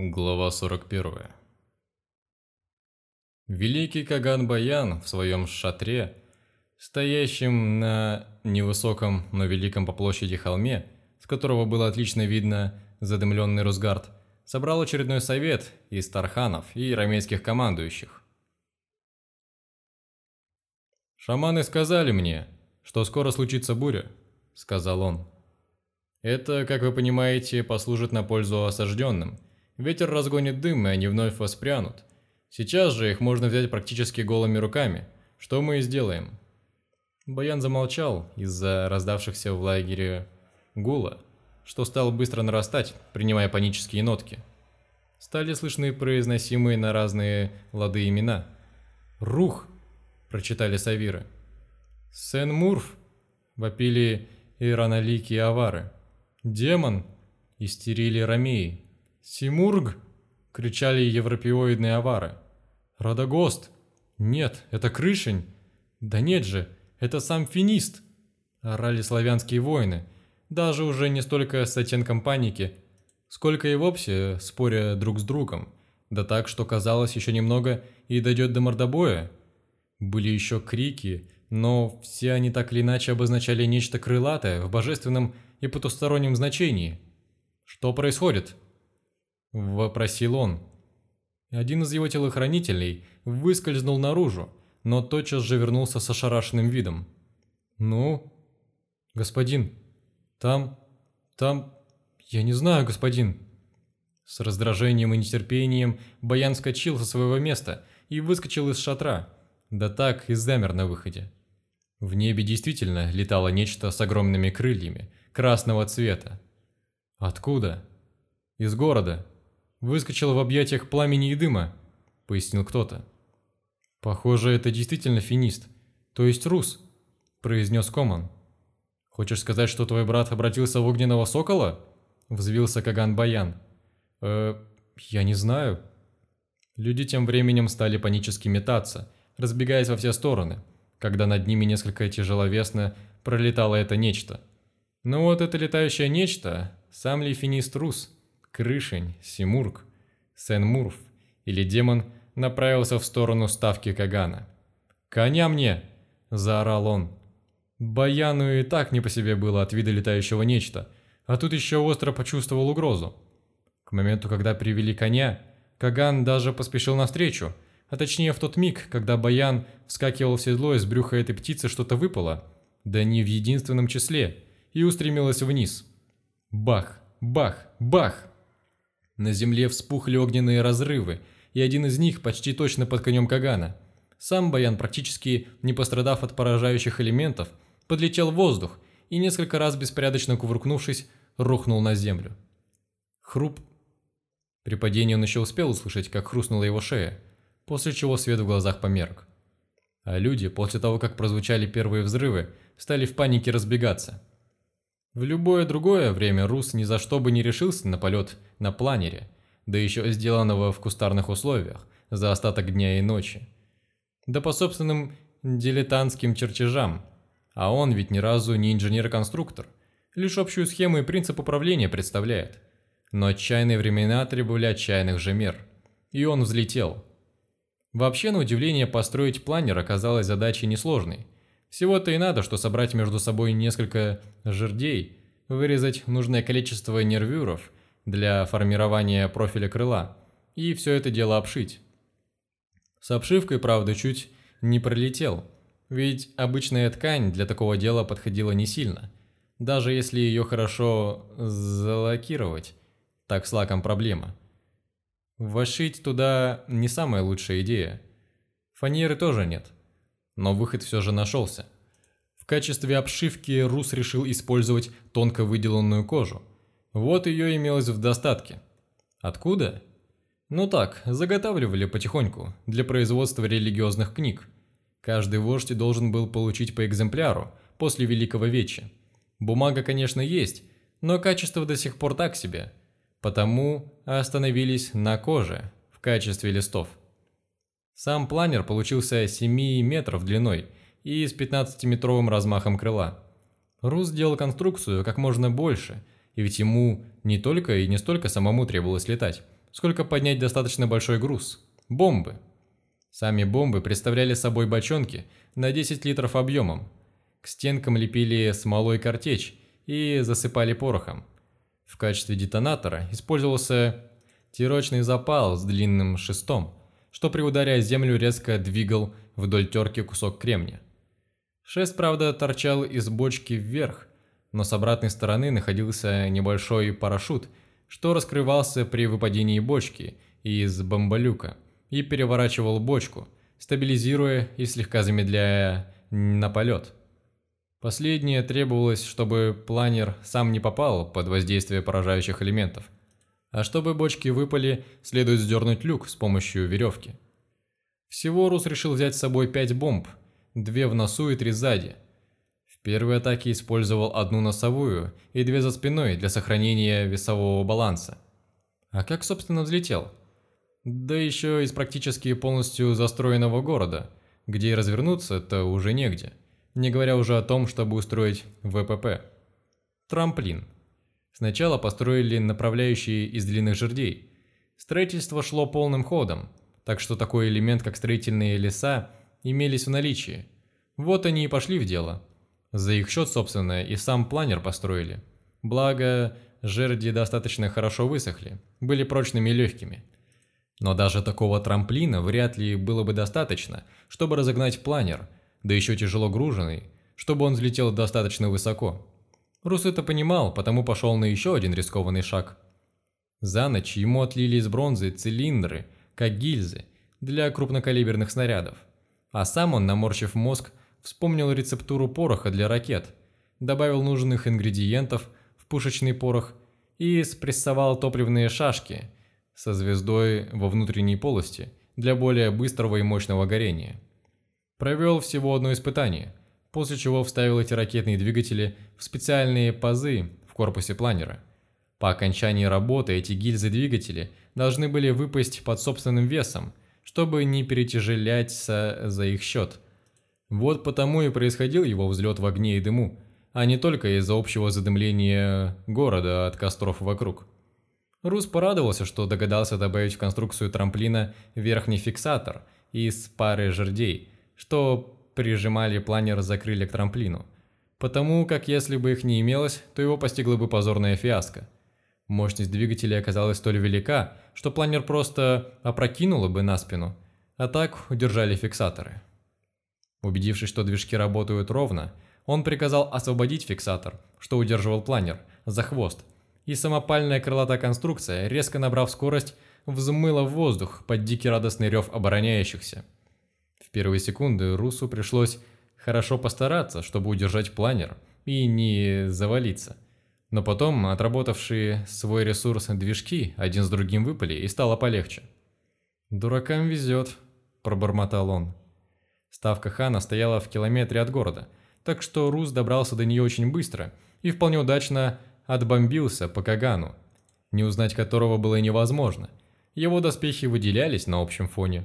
Глава 41 Великий Каган Баян в своем шатре, стоящем на невысоком, но великом по площади холме, с которого было отлично видно задымленный Русгард, собрал очередной совет из тарханов и рамейских командующих. «Шаманы сказали мне, что скоро случится буря», — сказал он. «Это, как вы понимаете, послужит на пользу осажденным» Ветер разгонит дым, и они вновь воспрянут. Сейчас же их можно взять практически голыми руками. Что мы и сделаем. Баян замолчал из-за раздавшихся в лагере гула, что стал быстро нарастать, принимая панические нотки. Стали слышны произносимые на разные лады имена. «Рух!» – прочитали Савиры. «Сен-Мурф!» – вопили ираноликие авары. «Демон!» – истерили ромеи. «Симург!» – кричали европеоидные авары. «Радогост!» «Нет, это Крышень!» «Да нет же, это сам Финист!» – орали славянские воины, даже уже не столько с оттенком паники, сколько и вовсе споря друг с другом, да так, что казалось еще немного и дойдет до мордобоя. Были еще крики, но все они так или иначе обозначали нечто крылатое в божественном и потустороннем значении. «Что происходит?» – вопросил он. Один из его телохранителей выскользнул наружу, но тотчас же вернулся с ошарашенным видом. «Ну?» «Господин, там... там... я не знаю, господин». С раздражением и нетерпением Баян скочил со своего места и выскочил из шатра, да так и замер на выходе. В небе действительно летало нечто с огромными крыльями, красного цвета. Откуда? Из города. Выскочил в объятиях пламени и дыма», — пояснил кто-то. «Похоже, это действительно финист, то есть рус», — произнес Коман. «Хочешь сказать, что твой брат обратился в огненного сокола?» — взвился Каган Баян. «Э, я не знаю». Люди тем временем стали панически метаться, разбегаясь во все стороны, когда над ними несколько тяжеловесно пролетало это нечто. Но вот это летающее нечто, сам ли финист рус — Крышень, Симург, Сен-Мурф или демон направился в сторону ставки Кагана. «Коня мне!» – заорал он. Баяну и так не по себе было от вида летающего нечто, а тут еще остро почувствовал угрозу. К моменту, когда привели коня, Каган даже поспешил навстречу, а точнее в тот миг, когда Баян вскакивал в седло из брюха этой птицы что-то выпало, да не в единственном числе, и устремилось вниз. Бах, бах, бах! На земле вспухли огненные разрывы, и один из них почти точно под конем Кагана. Сам Баян, практически не пострадав от поражающих элементов, подлетел в воздух и несколько раз беспорядочно кувыркнувшись, рухнул на землю. Хруп. При падении он еще успел услышать, как хрустнула его шея, после чего свет в глазах померк. А люди, после того, как прозвучали первые взрывы, стали в панике разбегаться – в любое другое время Рус ни за что бы не решился на полет на планере, да еще сделанного в кустарных условиях, за остаток дня и ночи. Да по собственным дилетантским чертежам, а он ведь ни разу не инженер-конструктор, лишь общую схему и принцип управления представляет. Но отчаянные времена требовали отчаянных же мер. И он взлетел. Вообще, на удивление, построить планер оказалось задачей несложной – всего-то и надо, что собрать между собой несколько жердей, вырезать нужное количество нервюров для формирования профиля крыла и все это дело обшить. С обшивкой, правда, чуть не пролетел, ведь обычная ткань для такого дела подходила не сильно, даже если ее хорошо залакировать, так с лаком проблема. Вошить туда не самая лучшая идея. Фанеры тоже нет – но выход все же нашелся. В качестве обшивки Рус решил использовать тонко выделанную кожу. Вот ее имелось в достатке. Откуда? Ну так, заготавливали потихоньку, для производства религиозных книг. Каждый вождь должен был получить по экземпляру после Великого Веча. Бумага, конечно, есть, но качество до сих пор так себе. Потому остановились на коже в качестве листов. Сам планер получился 7 метров длиной и с 15-метровым размахом крыла. Рус сделал конструкцию как можно больше, и ведь ему не только и не столько самому требовалось летать, сколько поднять достаточно большой груз – бомбы. Сами бомбы представляли собой бочонки на 10 литров объемом. К стенкам лепили смолой картечь и засыпали порохом. В качестве детонатора использовался тирочный запал с длинным шестом, что при ударе о землю резко двигал вдоль терки кусок кремния. Шест, правда, торчал из бочки вверх, но с обратной стороны находился небольшой парашют, что раскрывался при выпадении бочки из бомболюка и переворачивал бочку, стабилизируя и слегка замедляя на полет. Последнее требовалось, чтобы планер сам не попал под воздействие поражающих элементов. А чтобы бочки выпали, следует сдернуть люк с помощью веревки. Всего Рус решил взять с собой пять бомб, две в носу и три сзади – в первой атаке использовал одну носовую и две за спиной для сохранения весового баланса. А как, собственно, взлетел? Да еще из практически полностью застроенного города, где и развернуться-то уже негде, не говоря уже о том, чтобы устроить ВПП. Трамплин. Сначала построили направляющие из длинных жердей. Строительство шло полным ходом, так что такой элемент, как строительные леса, имелись в наличии. Вот они и пошли в дело – за их счет, собственно, и сам планер построили. Благо, жерди достаточно хорошо высохли, были прочными и легкими. Но даже такого трамплина вряд ли было бы достаточно, чтобы разогнать планер, да еще тяжело груженный, чтобы он взлетел достаточно высоко. Рус это понимал, потому пошел на еще один рискованный шаг. За ночь ему отлили из бронзы цилиндры, как гильзы, для крупнокалиберных снарядов. А сам он, наморщив мозг, Вспомнил рецептуру пороха для ракет, добавил нужных ингредиентов в пушечный порох и спрессовал топливные шашки со звездой во внутренней полости для более быстрого и мощного горения. Провел всего одно испытание, после чего вставил эти ракетные двигатели в специальные пазы в корпусе планера. По окончании работы эти гильзы-двигатели должны были выпасть под собственным весом, чтобы не перетяжеляться за их счет – вот потому и происходил его взлет в огне и дыму, а не только из-за общего задымления города от костров вокруг. Рус порадовался, что догадался добавить в конструкцию трамплина верхний фиксатор из пары жердей, что прижимали планер за крылья к трамплину, потому как если бы их не имелось, то его постигла бы позорная фиаско. Мощность двигателя оказалась столь велика, что планер просто опрокинуло бы на спину, а так удержали фиксаторы. Убедившись, что движки работают ровно, он приказал освободить фиксатор, что удерживал планер, за хвост, и самопальная крылатая конструкция, резко набрав скорость, взмыла в воздух под дикий радостный рев обороняющихся. В первые секунды Русу пришлось хорошо постараться, чтобы удержать планер и не завалиться. Но потом, отработавшие свой ресурс движки, один с другим выпали, и стало полегче. «Дуракам везет», – пробормотал он. Ставка хана стояла в километре от города, так что Рус добрался до нее очень быстро и вполне удачно отбомбился по Кагану, не узнать которого было невозможно. Его доспехи выделялись на общем фоне.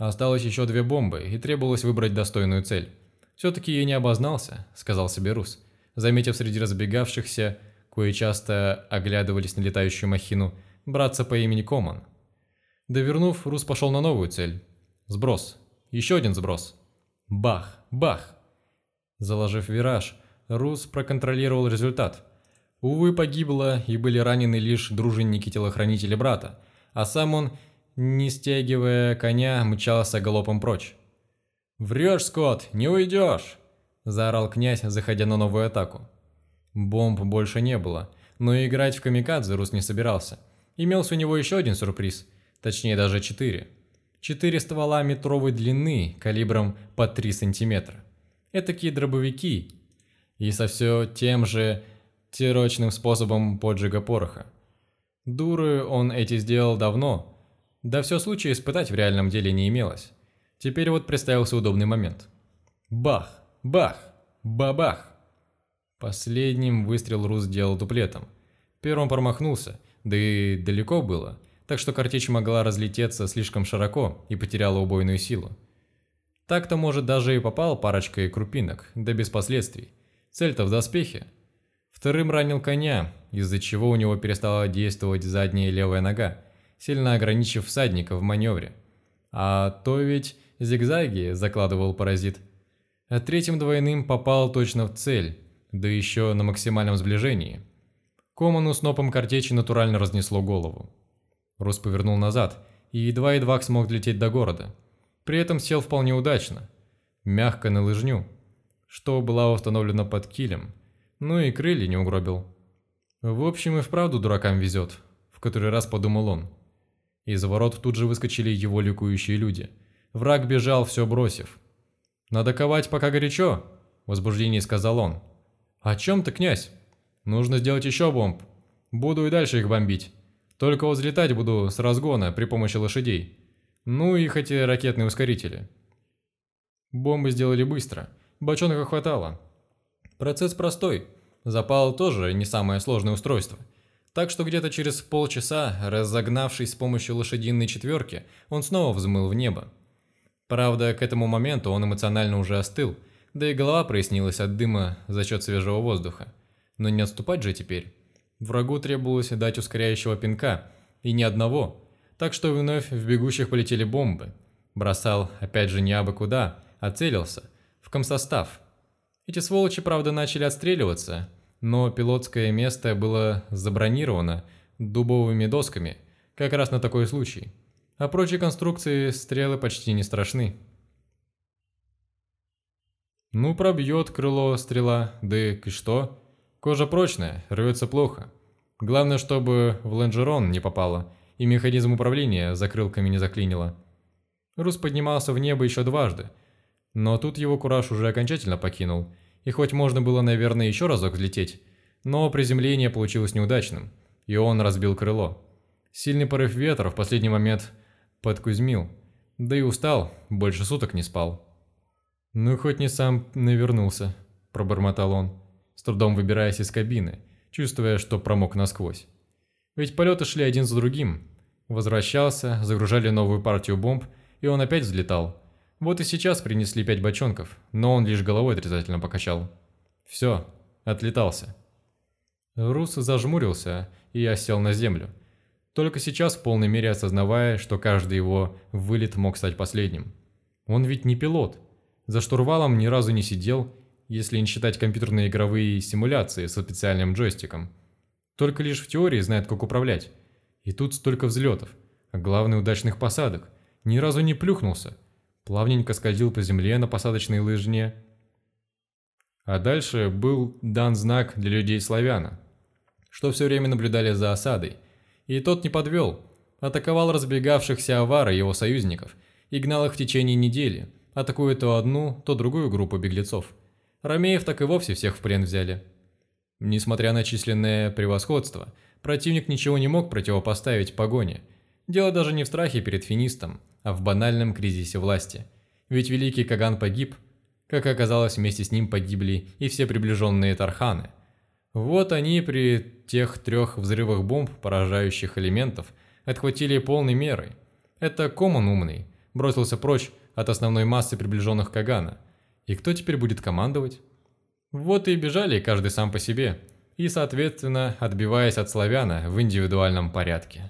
Осталось еще две бомбы, и требовалось выбрать достойную цель. «Все-таки я не обознался», — сказал себе Рус, заметив среди разбегавшихся, кое часто оглядывались на летающую махину, братца по имени Коман. Довернув, Рус пошел на новую цель. Сброс. Еще один сброс. Бах, бах. Заложив вираж, Рус проконтролировал результат. Увы, погибло и были ранены лишь дружинники-телохранители брата, а сам он, не стягивая коня, мчался галопом прочь. «Врешь, Скотт, не уйдешь!» – заорал князь, заходя на новую атаку. Бомб больше не было, но играть в камикадзе Рус не собирался. Имелся у него еще один сюрприз, точнее даже четыре – Четыре ствола метровой длины, калибром по 3 сантиметра. Этакие дробовики. И со все тем же тирочным способом поджига пороха. Дуры он эти сделал давно. Да все случая испытать в реальном деле не имелось. Теперь вот представился удобный момент. Бах! Бах! Бабах! Последним выстрел Рус сделал дуплетом. Первым промахнулся, да и далеко было – так что картечь могла разлететься слишком широко и потеряла убойную силу. Так-то, может, даже и попал парочкой крупинок, да без последствий. Цель-то в доспехе. Вторым ранил коня, из-за чего у него перестала действовать задняя левая нога, сильно ограничив всадника в маневре. А то ведь зигзаги закладывал паразит. А третьим двойным попал точно в цель, да еще на максимальном сближении. Коману снопом картечи натурально разнесло голову. Рус повернул назад и едва-едва смог лететь до города. При этом сел вполне удачно, мягко на лыжню, что была установлена под килем, ну и крылья не угробил. В общем и вправду дуракам везет, в который раз подумал он. Из ворот тут же выскочили его ликующие люди. Враг бежал, все бросив. «Надо ковать, пока горячо», – в сказал он. «О чем ты, князь? Нужно сделать еще бомб. Буду и дальше их бомбить. Только взлетать буду с разгона при помощи лошадей. Ну и хоть и ракетные ускорители». Бомбы сделали быстро. Бочонка хватало. Процесс простой. Запал тоже не самое сложное устройство. Так что где-то через полчаса, разогнавшись с помощью лошадиной четверки, он снова взмыл в небо. Правда, к этому моменту он эмоционально уже остыл, да и голова прояснилась от дыма за счет свежего воздуха. Но не отступать же теперь. Врагу требовалось дать ускоряющего пинка, и ни одного, так что вновь в бегущих полетели бомбы. Бросал, опять же, не абы куда, а целился, в комсостав – эти сволочи, правда, начали отстреливаться, но пилотское место было забронировано дубовыми досками, как раз на такой случай. А прочие конструкции стрелы почти не страшны. Ну, пробьет крыло стрела, да и что? Кожа прочная, рвется плохо. Главное, чтобы в лонжерон не попало, и механизм управления закрылками не заклинило. Рус поднимался в небо еще дважды, но тут его кураж уже окончательно покинул, и хоть можно было, наверное, еще разок взлететь, но приземление получилось неудачным, и он разбил крыло. Сильный порыв ветра в последний момент подкузмил, да и устал, больше суток не спал. «Ну, хоть не сам навернулся», – пробормотал он, с трудом выбираясь из кабины, чувствуя, что промок насквозь. Ведь полеты шли один за другим. Возвращался, загружали новую партию бомб, и он опять взлетал – вот и сейчас принесли пять бочонков, но он лишь головой отрицательно покачал. Все, отлетался. Рус зажмурился и осел на землю. Только сейчас в полной мере осознавая, что каждый его вылет мог стать последним. Он ведь не пилот. За штурвалом ни разу не сидел, если не считать компьютерные игровые симуляции со специальным джойстиком. Только лишь в теории знает, как управлять. И тут столько взлетов, а главное удачных посадок. Ни разу не плюхнулся – плавненько скользил по земле на посадочной лыжне. А дальше был дан знак для людей славяна, что все время наблюдали за осадой. И тот не подвел, атаковал разбегавшихся авара его союзников и гнал их в течение недели, атакуя то одну, то другую группу беглецов. Ромеев так и вовсе всех в плен взяли. Несмотря на численное превосходство, противник ничего не мог противопоставить погоне. Дело даже не в страхе перед финистом, а в банальном кризисе власти. Ведь великий Каган погиб, как оказалось, вместе с ним погибли и все приближенные Тарханы. Вот они при тех трех взрывах бомб, поражающих элементов, отхватили полной мерой. Это Коман умный, бросился прочь от основной массы приближенных Кагана. И кто теперь будет командовать? Вот и бежали каждый сам по себе, и, соответственно, отбиваясь от славяна в индивидуальном порядке.